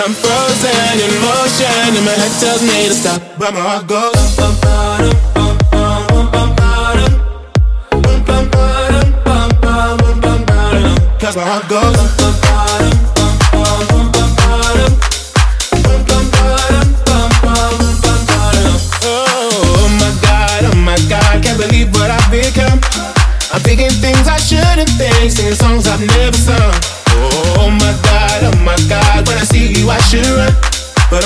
Cause I'm frozen in motion, and my head tells me to stop. But my heart goes. Bum, bum, bum, bum, bum, bum, bum, bum, Cause my heart goes. Oh oh my god, can't believe what I've thinking things I shouldn't think, singing songs I've never sung. Oh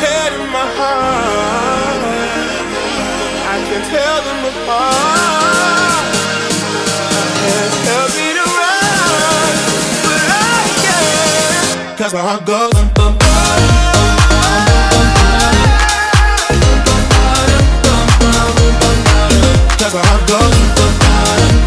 head and my heart. I can tell them apart. Can't tell me to run, but I can. Cause my heart goes. Bum, bum, bum, Cause my heart goes.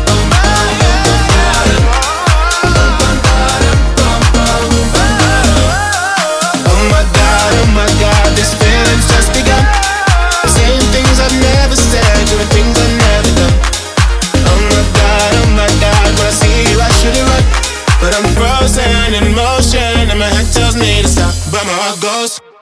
frozen in motion, and my head tells me to stop, but my heart goes.